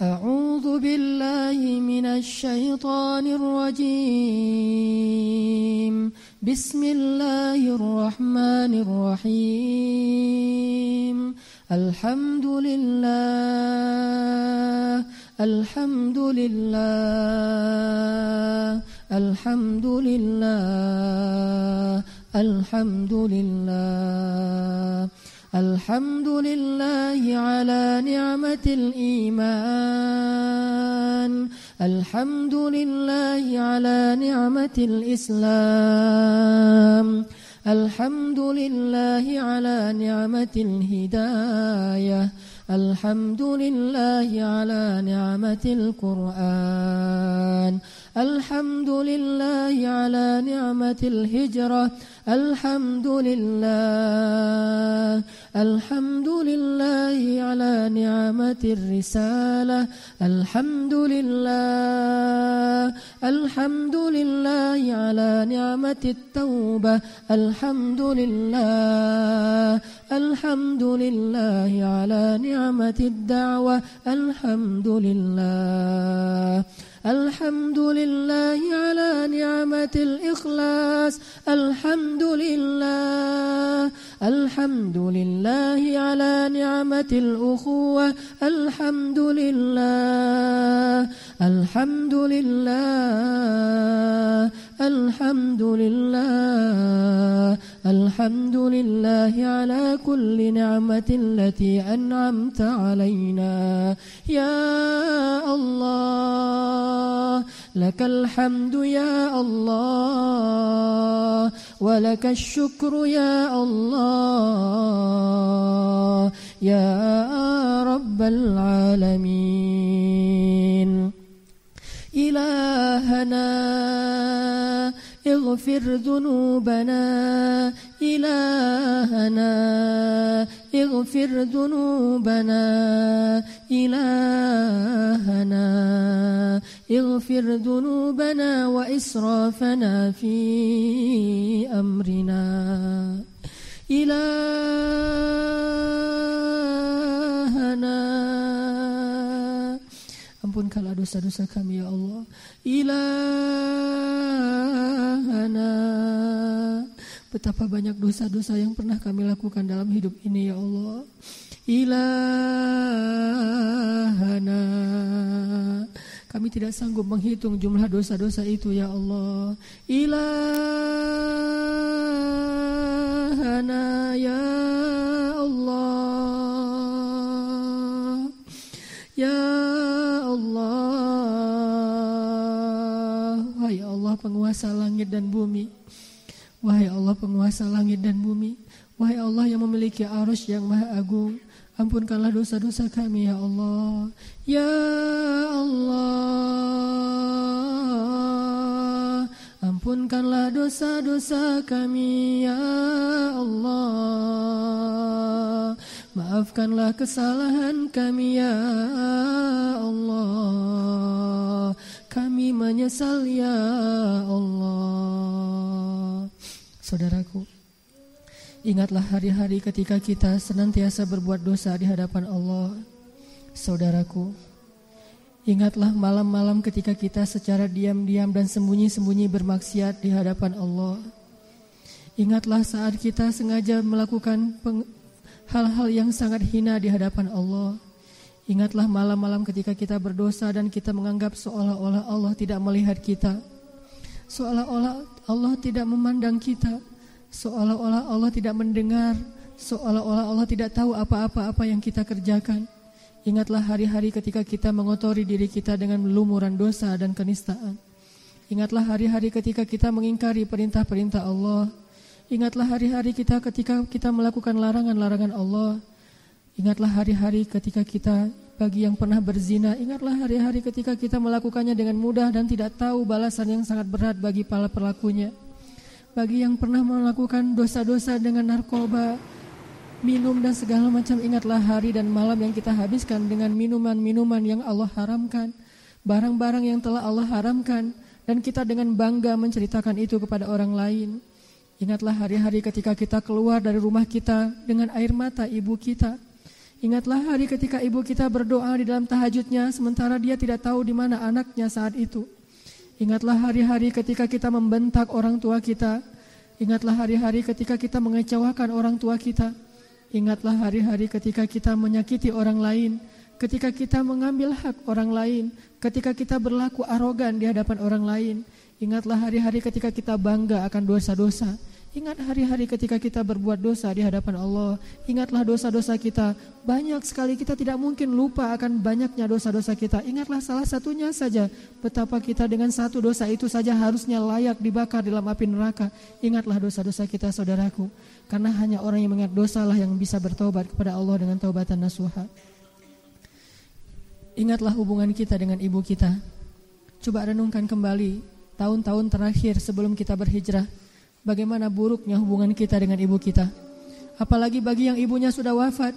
أعوذ بالله من الشيطان الرجيم. بسم الله الرحمن الرحيم. الحمد لله الحمد لله الحمد لله الحمد لله. الحمد لله على نعمة الإيمان. الحمد لله على نعمة الإسلام. الحمد لله على نعمة الهداية. الحمد لله على نعمة القرآن. الحمد لله على نعمة الهجرة. الحمد لله الحمد لله على نعمة الرسالة. الحمد لله الحمد لله على نعمة التوبة. الحمد لله الحمد لله على نعمة الدعوة. الحمد لله الحمد لله على نعمة الإخلاص. الحمد لله الحمد لله على نعمة الأخوة. الحمد لله الحمد لله الحمد لله الحمد لله على كل نعمة التي أنعمت علينا. يا الله لك الحمد يا الله ولك الشكر يا الله. يا رب العالمين. إلهنا اغفر ذنوبنا إلهنا. اغفر ذنوبنا إلهنا. اغفر ذنوبنا وإسرافنا في أمرنا. إلهنا. Ampunkanlah dosa-dosa kami ya Allah. Ilahana Betapa banyak dosa-dosa yang pernah kami lakukan dalam hidup ini ya Allah. Ilahana. Kami tidak sanggup menghitung jumlah dosa-dosa itu ya Allah. Ilahana ya penguasa langit dan bumi. Wahai Allah penguasa langit dan bumi. Wahai Allah yang memiliki arus yang maha agung. Ampunkanlah dosa-dosa kami ya Allah. Ya Allah Ampunkanlah dosa-dosa kami ya Allah Maafkanlah kesalahan kami ya Allah. Kami menyesal ya Allah. Saudaraku Ingatlah hari-hari ketika kita senantiasa berbuat dosa di hadapan Allah. Saudaraku Ingatlah malam-malam ketika kita secara diam-diam dan sembunyi-sembunyi bermaksiat di hadapan Allah. Ingatlah saat kita sengaja melakukan hal-hal yang sangat hina di hadapan Allah. Ingatlah malam-malam ketika kita berdosa dan kita menganggap seolah-olah Allah tidak melihat kita. Seolah-olah Allah tidak memandang kita. Seolah-olah Allah tidak mendengar. Seolah-olah Allah tidak tahu apa-apa-apa yang kita kerjakan. Ingatlah hari-hari ketika kita mengotori diri kita dengan lumuran dosa dan kenistaan. Ingatlah hari-hari ketika kita mengingkari perintah-perintah Allah. Ingatlah hari-hari kita ketika kita melakukan larangan-larangan Allah. Ingatlah hari-hari ketika kita bagi yang pernah berzina, ingatlah hari-hari ketika kita melakukannya dengan mudah dan tidak tahu balasan yang sangat berat bagi para pelakunya. Bagi yang pernah melakukan dosa-dosa dengan narkoba, minum dan segala macam, ingatlah hari dan malam yang kita habiskan dengan minuman-minuman yang Allah haramkan, barang-barang yang telah Allah haramkan, dan kita dengan bangga menceritakan itu kepada orang lain. Ingatlah hari-hari ketika kita keluar dari rumah kita dengan air mata ibu kita, Ingatlah hari ketika ibu kita berdoa di dalam tahajudnya sementara dia tidak tahu di mana anaknya saat itu. Ingatlah hari-hari ketika kita membentak orang tua kita. Ingatlah hari-hari ketika kita mengecewakan orang tua kita. Ingatlah hari-hari ketika kita menyakiti orang lain, ketika kita mengambil hak orang lain, ketika kita berlaku arogan di hadapan orang lain. Ingatlah hari-hari ketika kita bangga akan dosa-dosa. Ingat hari-hari ketika kita berbuat dosa di hadapan Allah. Ingatlah dosa-dosa kita. Banyak sekali kita tidak mungkin lupa akan banyaknya dosa-dosa kita. Ingatlah salah satunya saja betapa kita dengan satu dosa itu saja harusnya layak dibakar dalam api neraka. Ingatlah dosa-dosa kita saudaraku. Karena hanya orang yang mengingat dosa lah yang bisa bertobat kepada Allah dengan taubatan nasuha. Ingatlah hubungan kita dengan ibu kita. Coba renungkan kembali tahun-tahun terakhir sebelum kita berhijrah Bagaimana buruknya hubungan kita dengan ibu kita. Apalagi bagi yang ibunya sudah wafat.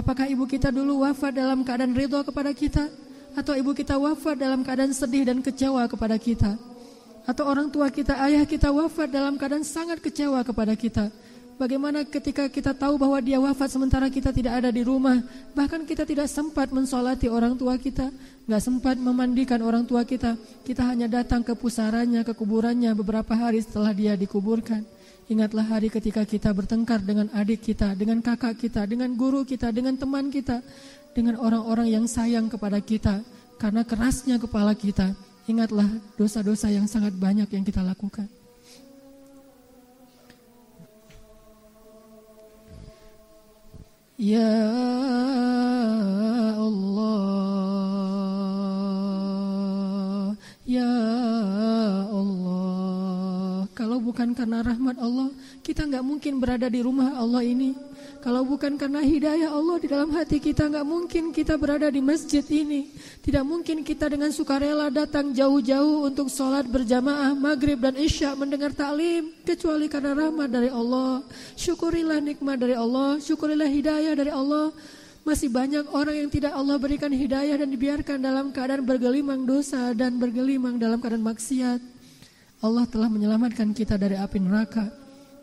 Apakah ibu kita dulu wafat dalam keadaan ridho kepada kita? Atau ibu kita wafat dalam keadaan sedih dan kecewa kepada kita? Atau orang tua kita, ayah kita wafat dalam keadaan sangat kecewa kepada kita? Bagaimana ketika kita tahu bahwa dia wafat sementara kita tidak ada di rumah, bahkan kita tidak sempat mensolati orang tua kita, nggak sempat memandikan orang tua kita, kita hanya datang ke pusarannya, ke kuburannya beberapa hari setelah dia dikuburkan. Ingatlah hari ketika kita bertengkar dengan adik kita, dengan kakak kita, dengan guru kita, dengan teman kita, dengan orang-orang yang sayang kepada kita, karena kerasnya kepala kita. Ingatlah dosa-dosa yang sangat banyak yang kita lakukan. Ya Allah Ya Allah. Kalau bukan karena rahmat Allah Kita nggak mungkin berada di rumah Allah ini kalau bukan karena hidayah Allah di dalam hati kita, nggak mungkin kita berada di masjid ini. Tidak mungkin kita dengan sukarela datang jauh-jauh untuk sholat berjamaah maghrib dan isya mendengar taklim. Kecuali karena rahmat dari Allah. Syukurilah nikmat dari Allah, syukurilah hidayah dari Allah. Masih banyak orang yang tidak Allah berikan hidayah dan dibiarkan dalam keadaan bergelimang dosa dan bergelimang dalam keadaan maksiat. Allah telah menyelamatkan kita dari api neraka.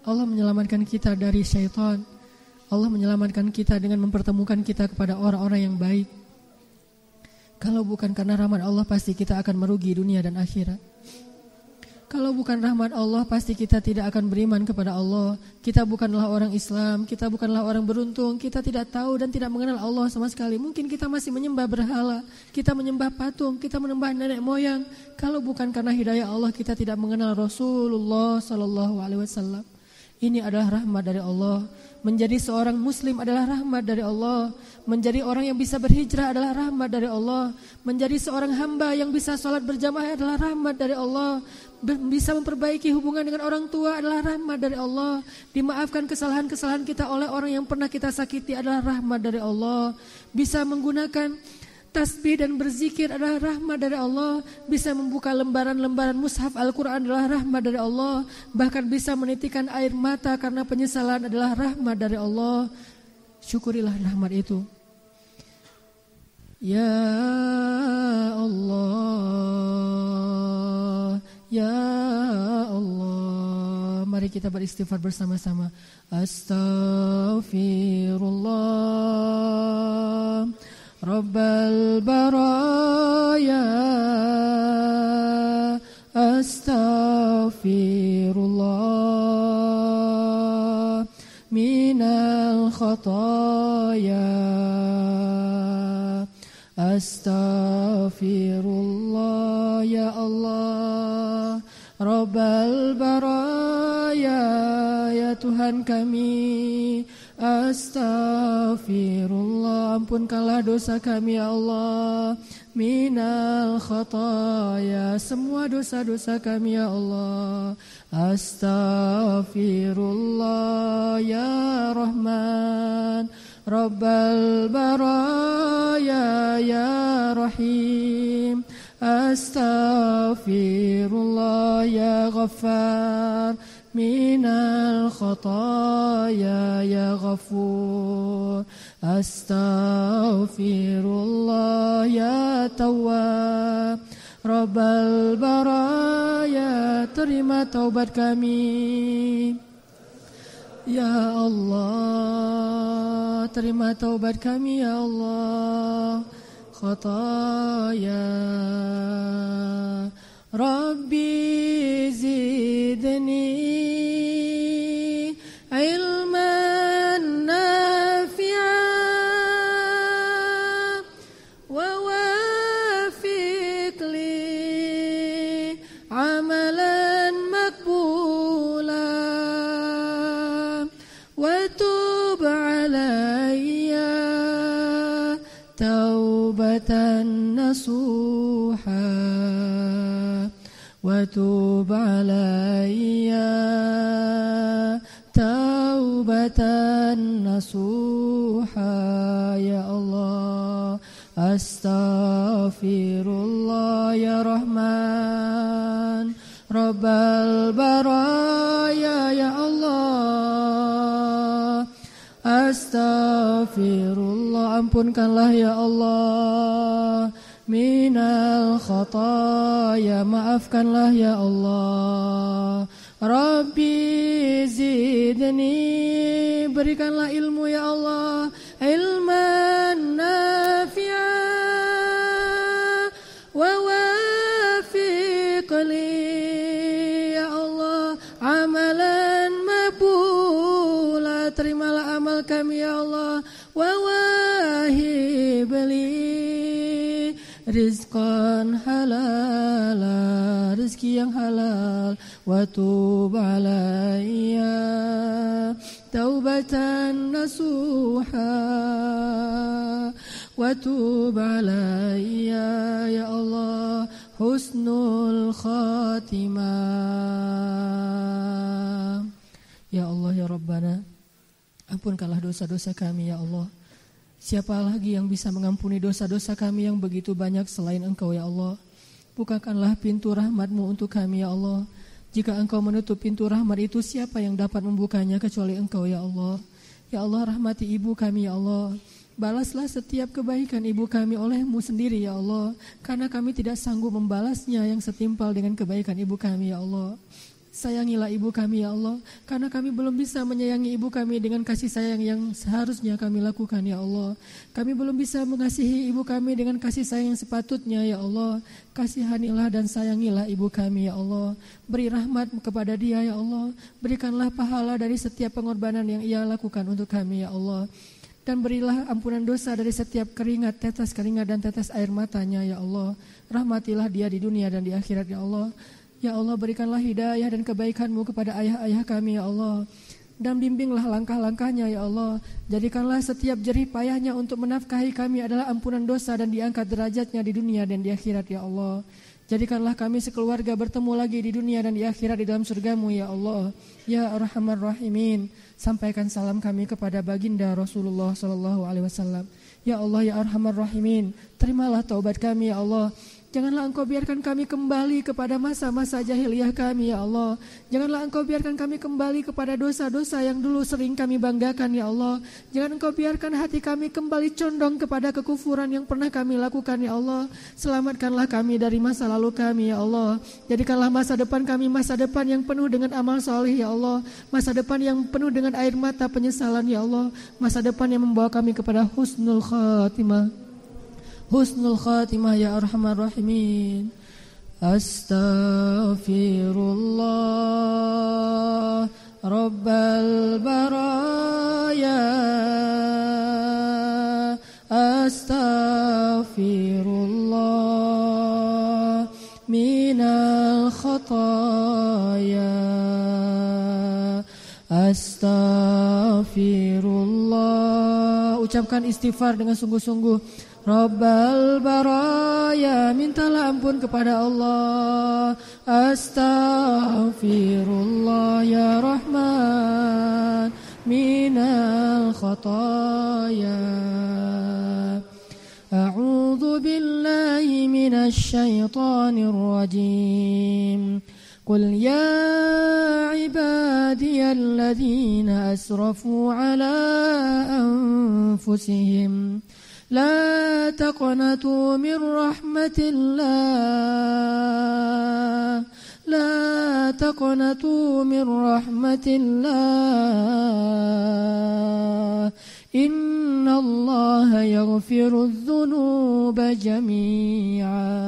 Allah menyelamatkan kita dari syaitan. Allah menyelamatkan kita dengan mempertemukan kita kepada orang-orang yang baik. Kalau bukan karena rahmat Allah pasti kita akan merugi dunia dan akhirat. Kalau bukan rahmat Allah pasti kita tidak akan beriman kepada Allah. Kita bukanlah orang Islam, kita bukanlah orang beruntung, kita tidak tahu dan tidak mengenal Allah sama sekali. Mungkin kita masih menyembah berhala, kita menyembah patung, kita menyembah nenek moyang. Kalau bukan karena hidayah Allah kita tidak mengenal Rasulullah sallallahu alaihi wasallam. Ini adalah rahmat dari Allah. Menjadi seorang muslim adalah rahmat dari Allah. Menjadi orang yang bisa berhijrah adalah rahmat dari Allah. Menjadi seorang hamba yang bisa sholat berjamaah adalah rahmat dari Allah. Bisa memperbaiki hubungan dengan orang tua adalah rahmat dari Allah. Dimaafkan kesalahan-kesalahan kita oleh orang yang pernah kita sakiti adalah rahmat dari Allah. Bisa menggunakan Tasbih dan berzikir adalah rahmat dari Allah. Bisa membuka lembaran-lembaran mushaf Al-Quran adalah rahmat dari Allah. Bahkan bisa menitikan air mata karena penyesalan adalah rahmat dari Allah. Syukurilah rahmat itu. Ya Allah, Ya Allah. Mari kita beristighfar bersama-sama. Astaghfirullah. رب البرايا أستغفر الله من الخطايا أستغفر الله يا الله. رب البرايا يا Tuhan kami Astaghfirullah Ampunkanlah dosa kami ya Allah. Minal khataya Semua dosa-dosa kami ya Allah. Astaghfirullah Ya Rahman. Rabbal baraya Ya Rahim. Astaghfirullah Ya Ghaffar من الخطايا يا غفور. أستغفر الله يا تواب. رب البرايا ترمى توبة كمي يا الله ترمى توبة كمي يا الله. خطايا. ربي زدني علما نافعا ووافق لي عملا مقبولا وتوب علي توبة نصوحا. وتوب علي توبة نصوحا. يا الله أستغفر الله يا رحمن. رب البرايا يا الله. Astaghfirullah Ampunkanlah ya Allah minal khataya maafkanlah ya Allah. Rabbi zidni berikanlah ilmu ya Allah. Ilman nafi'a wa wafiq ya Allah. Amalan mabula terimalah amal kami ya Allah. Wa wahib rizqan halala rezeki yang halal. Wa tub alayya taubatan nasuha. Wa tub alayya ya Allah husnul khatimah. Ya Allah ya Rabbana ampunkanlah dosa-dosa kami ya Allah Siapa lagi yang bisa mengampuni dosa-dosa kami yang begitu banyak selain Engkau ya Allah? Bukakanlah pintu rahmatmu untuk kami ya Allah. Jika Engkau menutup pintu rahmat itu siapa yang dapat membukanya kecuali Engkau ya Allah? Ya Allah rahmati ibu kami ya Allah. Balaslah setiap kebaikan ibu kami olehmu sendiri ya Allah. Karena kami tidak sanggup membalasnya yang setimpal dengan kebaikan ibu kami ya Allah. Sayangilah ibu kami ya Allah Karena kami belum bisa menyayangi ibu kami dengan kasih sayang yang seharusnya kami lakukan ya Allah. Kami belum bisa mengasihi ibu kami dengan kasih sayang yang sepatutnya ya Allah. Kasihanilah dan sayangilah ibu kami ya Allah. Beri rahmat kepada dia ya Allah. Berikanlah pahala dari setiap pengorbanan yang ia lakukan untuk kami ya Allah. Dan berilah ampunan dosa dari setiap keringat, tetes keringat dan tetes air matanya ya Allah. Rahmatilah dia di dunia dan di akhirat ya Allah. Ya Allah berikanlah hidayah dan kebaikanmu kepada ayah-ayah kami ya Allah dan bimbinglah langkah-langkahnya ya Allah. Jadikanlah setiap jerih payahnya untuk menafkahi kami adalah ampunan dosa dan diangkat derajatnya di dunia dan di akhirat ya Allah. Jadikanlah kami sekeluarga bertemu lagi di dunia dan di akhirat di dalam surgamu ya Allah. Ya Arhamar Rahimin. Sampaikan salam kami kepada baginda Rasulullah Sallallahu Alaihi Wasallam. Ya Allah ya Arhamar Rahimin. Terimalah taubat kami ya Allah. Janganlah engkau biarkan kami kembali kepada masa-masa jahiliyah kami ya Allah. Janganlah engkau biarkan kami kembali kepada dosa-dosa yang dulu sering kami banggakan ya Allah. Jangan engkau biarkan hati kami kembali condong kepada kekufuran yang pernah kami lakukan ya Allah. Selamatkanlah kami dari masa lalu kami ya Allah. Jadikanlah masa depan kami masa depan yang penuh dengan amal soleh ya Allah. Masa depan yang penuh dengan air mata penyesalan ya Allah. Masa depan yang membawa kami kepada husnul khatimah. Husnul khatimah ya arhamar rahimin. Astaghfirullah rabbal baraya. Astaghfirullah minal khataya. Astaghfirullah. Ucapkan istighfar dengan sungguh-sungguh Rabbal baraya mintalah ampun kepada Allah Astaghfirullah ya Rahman minal khataya A'udhu billahi minasy syaithanir rajim قل يا عبادي الذين أسرفوا على أنفسهم لا تقنطوا من رحمة الله. لا تقنطوا من رحمة الله. إن الله يغفر الذنوب جميعا.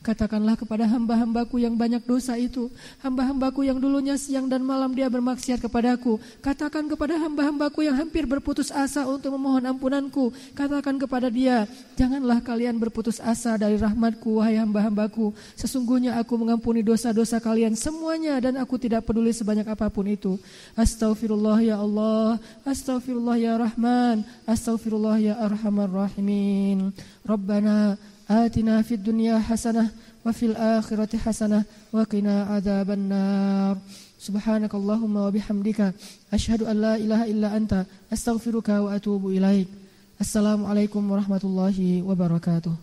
Katakanlah kepada hamba-hambaku yang banyak dosa itu, hamba-hambaku yang dulunya siang dan malam dia bermaksiat kepadaku. Katakan kepada hamba-hambaku yang hampir berputus asa untuk memohon ampunanku. Katakan kepada dia, janganlah kalian berputus asa dari rahmatku, wahai hamba-hambaku. Sesungguhnya aku mengampuni dosa-dosa kalian semuanya dan aku tidak peduli sebanyak apa pun itu. Astaghfirullah ya Allah, astaghfirullah ya Rahman, astaghfirullah ya Arhamar Rahimin. Rabbana آتنا في الدنيا حسنة وفي الآخرة حسنة وقنا عذاب النار سبحانك اللهم وبحمدك أشهد أن لا إله إلا أنت أستغفرك وأتوب إليك السلام عليكم ورحمة الله وبركاته